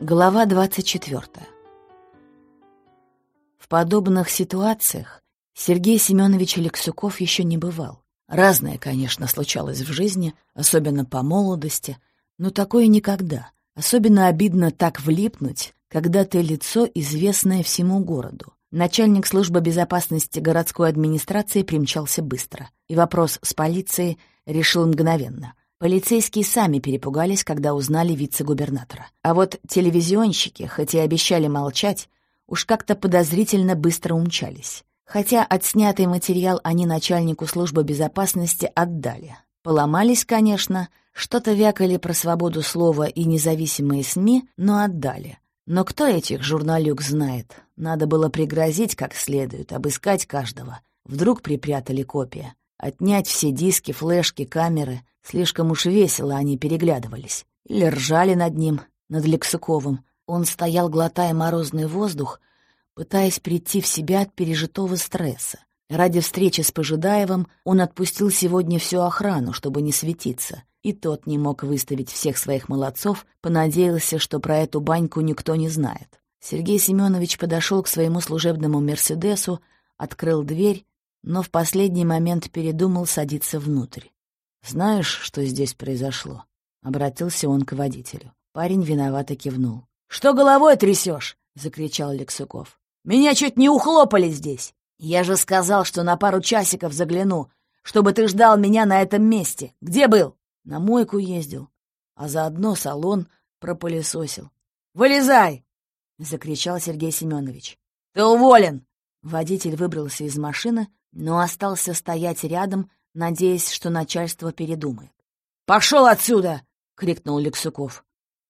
Глава 24. В подобных ситуациях Сергей Семенович Алексюков еще не бывал. Разное, конечно, случалось в жизни, особенно по молодости, но такое никогда. Особенно обидно так влипнуть, когда ты лицо, известное всему городу. Начальник службы безопасности городской администрации примчался быстро, и вопрос с полицией решил мгновенно. Полицейские сами перепугались, когда узнали вице-губернатора. А вот телевизионщики, хоть и обещали молчать, уж как-то подозрительно быстро умчались. Хотя отснятый материал они начальнику службы безопасности отдали. Поломались, конечно, что-то вякали про свободу слова и независимые СМИ, но отдали. Но кто этих журналюк знает? Надо было пригрозить как следует, обыскать каждого. Вдруг припрятали копия. Отнять все диски, флешки, камеры. Слишком уж весело они переглядывались. Или ржали над ним, над Лексуковым. Он стоял, глотая морозный воздух, пытаясь прийти в себя от пережитого стресса. Ради встречи с Пожидаевым он отпустил сегодня всю охрану, чтобы не светиться. И тот не мог выставить всех своих молодцов, понадеялся, что про эту баньку никто не знает. Сергей Семенович подошел к своему служебному «Мерседесу», открыл дверь но в последний момент передумал садиться внутрь. «Знаешь, что здесь произошло?» — обратился он к водителю. Парень виновато кивнул. «Что головой трясешь?» — закричал Лексуков. «Меня чуть не ухлопали здесь! Я же сказал, что на пару часиков загляну, чтобы ты ждал меня на этом месте. Где был?» «На мойку ездил, а заодно салон пропылесосил». «Вылезай!» — закричал Сергей Семенович. «Ты уволен!» Водитель выбрался из машины, но остался стоять рядом, надеясь, что начальство передумает. «Пошел отсюда!» — крикнул Лексуков.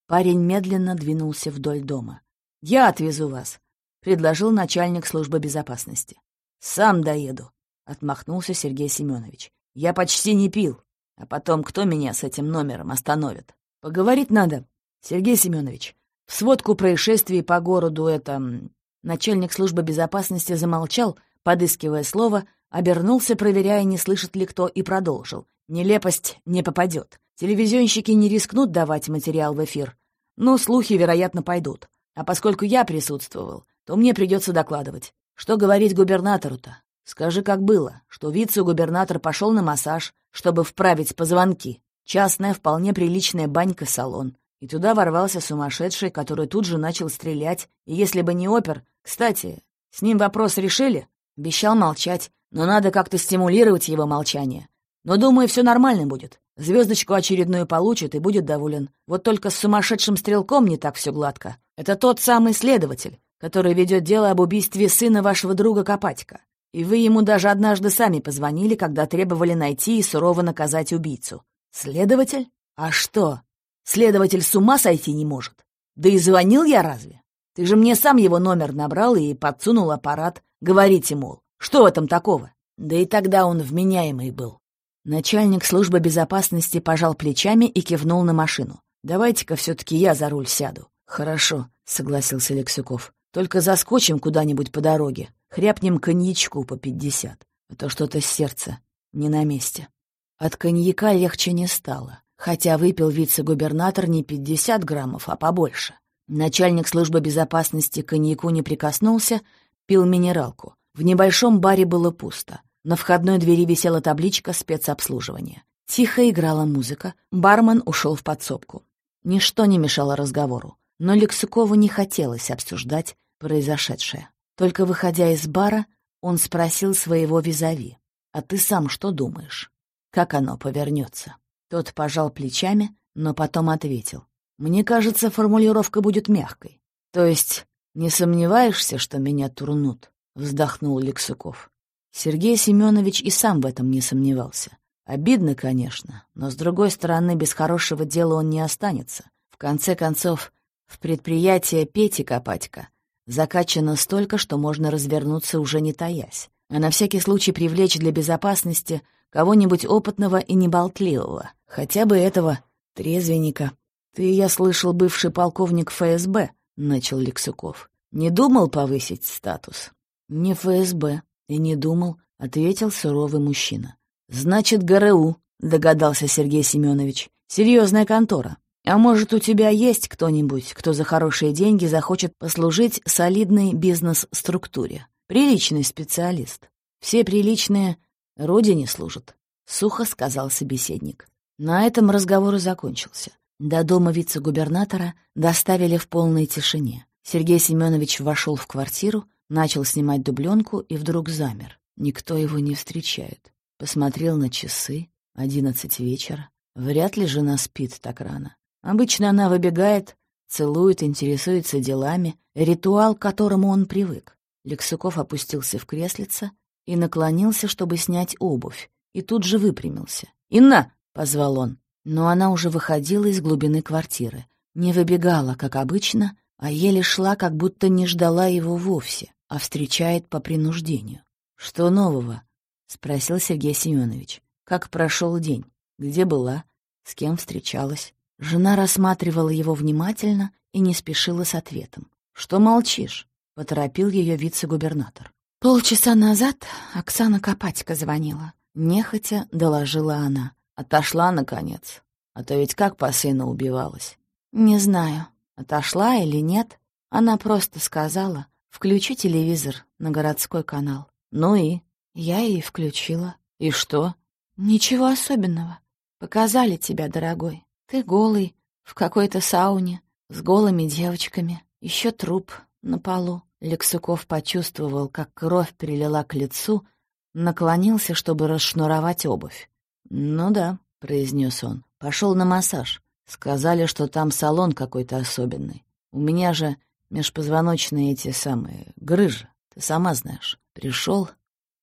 Парень медленно двинулся вдоль дома. «Я отвезу вас», — предложил начальник службы безопасности. «Сам доеду», — отмахнулся Сергей Семенович. «Я почти не пил. А потом кто меня с этим номером остановит? Поговорить надо, Сергей Семенович. В сводку происшествий по городу это... Начальник службы безопасности замолчал, подыскивая слово, обернулся, проверяя, не слышит ли кто, и продолжил. Нелепость не попадет. Телевизионщики не рискнут давать материал в эфир. Но слухи, вероятно, пойдут. А поскольку я присутствовал, то мне придется докладывать. Что говорить губернатору-то? Скажи, как было, что вице-губернатор пошел на массаж, чтобы вправить позвонки. Частная, вполне приличная банька-салон. И туда ворвался сумасшедший, который тут же начал стрелять. И если бы не опер... Кстати, с ним вопрос решили? Обещал молчать, но надо как-то стимулировать его молчание. Но, думаю, все нормально будет. Звездочку очередную получит и будет доволен. Вот только с сумасшедшим стрелком не так все гладко. Это тот самый следователь, который ведет дело об убийстве сына вашего друга Копатька. И вы ему даже однажды сами позвонили, когда требовали найти и сурово наказать убийцу. Следователь? А что? Следователь с ума сойти не может? Да и звонил я разве? Ты же мне сам его номер набрал и подсунул аппарат. Говорите, мол, что в этом такого? Да и тогда он вменяемый был. Начальник службы безопасности пожал плечами и кивнул на машину. «Давайте-ка все-таки я за руль сяду». «Хорошо», — согласился Лексюков. «Только заскочим куда-нибудь по дороге, хряпнем коньячку по пятьдесят, а то что-то сердце не на месте». От коньяка легче не стало, хотя выпил вице-губернатор не пятьдесят граммов, а побольше. Начальник службы безопасности коньяку не прикоснулся, пил минералку. В небольшом баре было пусто. На входной двери висела табличка «Спецобслуживание». Тихо играла музыка, бармен ушел в подсобку. Ничто не мешало разговору, но Лексукову не хотелось обсуждать произошедшее. Только выходя из бара, он спросил своего визави, «А ты сам что думаешь? Как оно повернется?» Тот пожал плечами, но потом ответил, мне кажется, формулировка будет мягкой. То есть, не сомневаешься, что меня турнут? Вздохнул Лексуков. Сергей Семенович и сам в этом не сомневался. Обидно, конечно, но, с другой стороны, без хорошего дела он не останется. В конце концов, в предприятие Пети Копатько закачано столько, что можно развернуться уже не таясь, а на всякий случай привлечь для безопасности кого-нибудь опытного и неболтливого, хотя бы этого трезвенника. «Ты, я слышал, бывший полковник ФСБ», — начал Лексуков. «Не думал повысить статус?» «Не ФСБ, и не думал», — ответил суровый мужчина. «Значит, ГРУ», — догадался Сергей Семенович. «Серьезная контора. А может, у тебя есть кто-нибудь, кто за хорошие деньги захочет послужить солидной бизнес-структуре? Приличный специалист. Все приличные родине служат», — сухо сказал собеседник. На этом разговор и закончился. До дома вице-губернатора доставили в полной тишине. Сергей Семенович вошел в квартиру, начал снимать дубленку и вдруг замер. Никто его не встречает. Посмотрел на часы. Одиннадцать вечера. Вряд ли жена спит так рано. Обычно она выбегает, целует, интересуется делами, ритуал, к которому он привык. Лексуков опустился в креслице и наклонился, чтобы снять обувь, и тут же выпрямился. «Инна!» — позвал он. Но она уже выходила из глубины квартиры. Не выбегала, как обычно, а еле шла, как будто не ждала его вовсе, а встречает по принуждению. «Что нового?» — спросил Сергей Семенович. «Как прошел день? Где была? С кем встречалась?» Жена рассматривала его внимательно и не спешила с ответом. «Что молчишь?» — поторопил ее вице-губернатор. «Полчаса назад Оксана Копатько звонила». Нехотя доложила она. Отошла, наконец. А то ведь как по сыну убивалась. «Не знаю, отошла или нет. Она просто сказала, включи телевизор на городской канал. Ну и? Я и включила. И что? Ничего особенного. Показали тебя, дорогой. Ты голый, в какой-то сауне, с голыми девочками. Еще труп на полу. Лексуков почувствовал, как кровь прилила к лицу, наклонился, чтобы расшнуровать обувь. «Ну да», — произнес он, — «пошел на массаж. Сказали, что там салон какой-то особенный. У меня же межпозвоночные эти самые грыжи, ты сама знаешь. Пришел,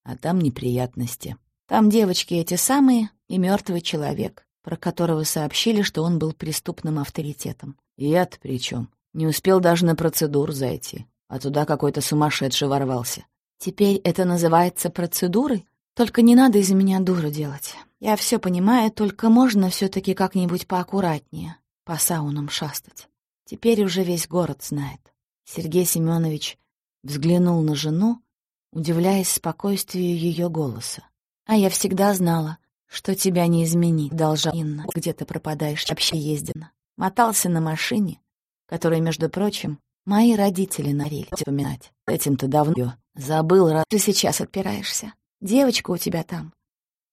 а там неприятности. Там девочки эти самые и мертвый человек про которого сообщили, что он был преступным авторитетом. Я-то при чем? Не успел даже на процедуру зайти, а туда какой-то сумасшедший ворвался. Теперь это называется процедурой? Только не надо из меня дуру делать. Я все понимаю, только можно все таки как-нибудь поаккуратнее по саунам шастать. Теперь уже весь город знает. Сергей Семенович взглянул на жену, удивляясь спокойствию ее голоса. А я всегда знала, что тебя не изменить должна Инна. Где ты пропадаешь, вообще ездина. Мотался на машине, которой, между прочим, мои родители нарили вспоминать. Этим-то давно забыл, раз ты сейчас отпираешься. Девочка у тебя там.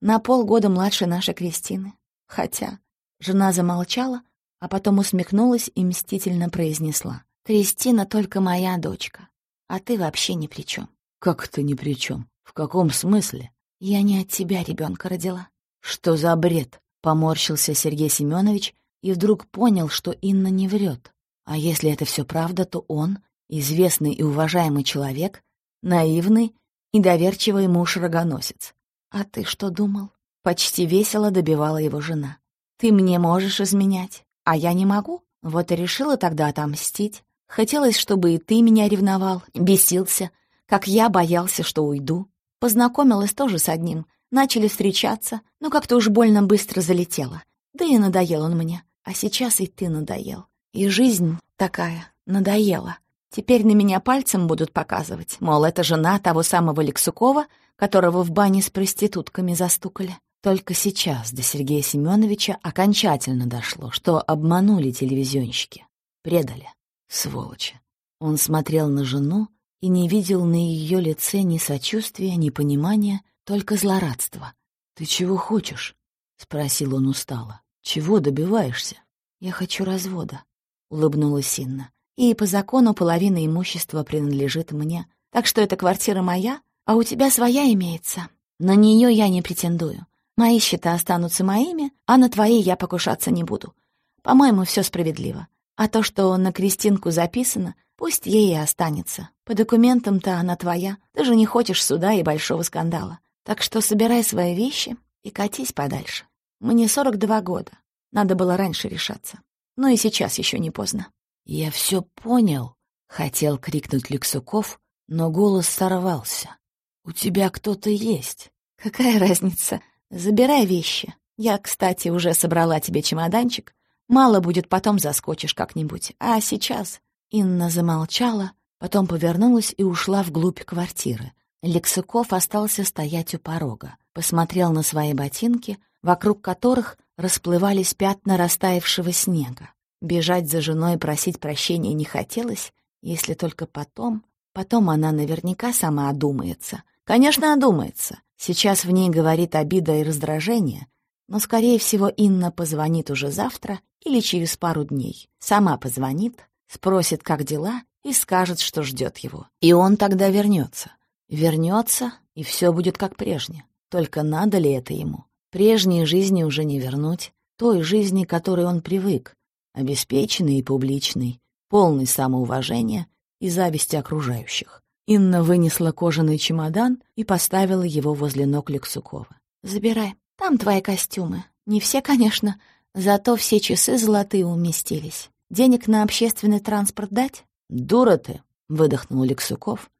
На полгода младше нашей Кристины. Хотя жена замолчала, а потом усмехнулась и мстительно произнесла. «Кристина только моя дочка, а ты вообще ни при чем. «Как ты ни при чем? В каком смысле?» «Я не от тебя ребенка родила. «Что за бред?» — поморщился Сергей Семенович и вдруг понял, что Инна не врет. А если это все правда, то он, известный и уважаемый человек, наивный и доверчивый муж-рогоносец. «А ты что думал?» — почти весело добивала его жена. «Ты мне можешь изменять, а я не могу. Вот и решила тогда отомстить. Хотелось, чтобы и ты меня ревновал, бесился, как я боялся, что уйду. Познакомилась тоже с одним, Начали встречаться, но как-то уж больно быстро залетело. Да и надоел он мне. А сейчас и ты надоел. И жизнь такая надоела. Теперь на меня пальцем будут показывать, мол, это жена того самого Лексукова, которого в бане с проститутками застукали. Только сейчас до Сергея Семеновича окончательно дошло, что обманули телевизионщики. Предали. Сволочи. Он смотрел на жену и не видел на ее лице ни сочувствия, ни понимания, только злорадство. «Ты чего хочешь?» — спросил он устало. «Чего добиваешься?» «Я хочу развода», — улыбнулась Инна. «И по закону половина имущества принадлежит мне. Так что эта квартира моя, а у тебя своя имеется. На нее я не претендую. Мои счета останутся моими, а на твои я покушаться не буду. По-моему, все справедливо. А то, что на Кристинку записано, пусть ей и останется. По документам-то она твоя. Ты же не хочешь суда и большого скандала. Так что собирай свои вещи и катись подальше. Мне 42 года. Надо было раньше решаться. Но и сейчас еще не поздно. «Я все понял», — хотел крикнуть Лексуков, но голос сорвался. «У тебя кто-то есть». «Какая разница? Забирай вещи. Я, кстати, уже собрала тебе чемоданчик. Мало будет, потом заскочишь как-нибудь. А сейчас...» Инна замолчала, потом повернулась и ушла вглубь квартиры, Лексуков остался стоять у порога, посмотрел на свои ботинки, вокруг которых расплывались пятна растаявшего снега. Бежать за женой и просить прощения не хотелось, если только потом... Потом она наверняка сама одумается. Конечно, одумается. Сейчас в ней говорит обида и раздражение, но, скорее всего, Инна позвонит уже завтра или через пару дней. Сама позвонит, спросит, как дела, и скажет, что ждет его. И он тогда вернется. Вернется, и все будет как прежде. Только надо ли это ему? Прежней жизни уже не вернуть, той жизни, которой он привык, обеспеченный и публичный, полный самоуважения и зависти окружающих. Инна вынесла кожаный чемодан и поставила его возле ног Лексукова. «Забирай, там твои костюмы. Не все, конечно, зато все часы золотые уместились. Денег на общественный транспорт дать?» «Дура ты!» — выдохнул Лексуков,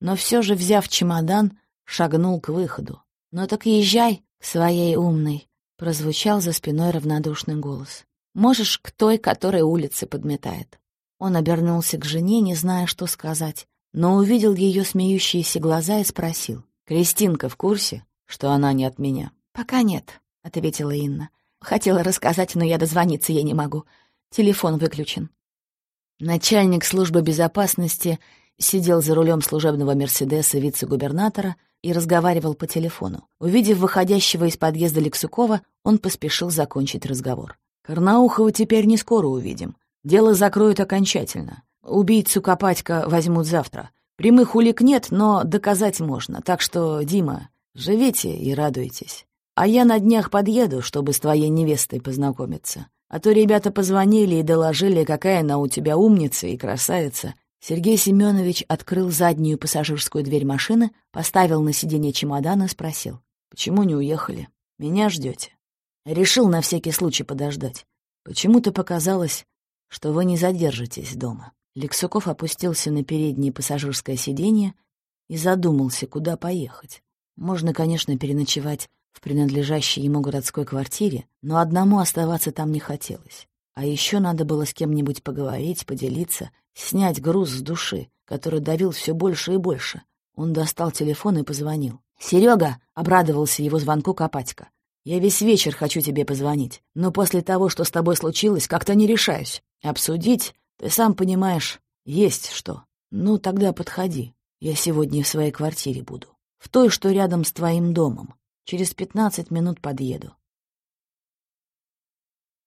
но все же, взяв чемодан, шагнул к выходу. «Ну так езжай к своей умной!» — прозвучал за спиной равнодушный голос. Можешь к той, которая улицы подметает». Он обернулся к жене, не зная, что сказать, но увидел ее смеющиеся глаза и спросил. «Кристинка в курсе, что она не от меня?» «Пока нет», — ответила Инна. «Хотела рассказать, но я дозвониться ей не могу. Телефон выключен». Начальник службы безопасности сидел за рулем служебного «Мерседеса» вице-губернатора и разговаривал по телефону. Увидев выходящего из подъезда Лексукова, он поспешил закончить разговор. Карнаухова теперь не скоро увидим. Дело закроют окончательно. Убийцу Копатька возьмут завтра. Прямых улик нет, но доказать можно. Так что, Дима, живите и радуйтесь. А я на днях подъеду, чтобы с твоей невестой познакомиться. А то ребята позвонили и доложили, какая она у тебя умница и красавица. Сергей Семенович открыл заднюю пассажирскую дверь машины, поставил на сиденье чемодан и спросил. «Почему не уехали? Меня ждете? Решил на всякий случай подождать. Почему-то показалось, что вы не задержитесь дома. Лексуков опустился на переднее пассажирское сиденье и задумался, куда поехать. Можно, конечно, переночевать в принадлежащей ему городской квартире, но одному оставаться там не хотелось. А еще надо было с кем-нибудь поговорить, поделиться, снять груз с души, который давил все больше и больше. Он достал телефон и позвонил. «Серега!» — обрадовался его звонку Копатько. Я весь вечер хочу тебе позвонить, но после того, что с тобой случилось, как-то не решаюсь. Обсудить, ты сам понимаешь, есть что. Ну, тогда подходи. Я сегодня в своей квартире буду. В той, что рядом с твоим домом. Через пятнадцать минут подъеду.